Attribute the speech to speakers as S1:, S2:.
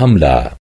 S1: حملة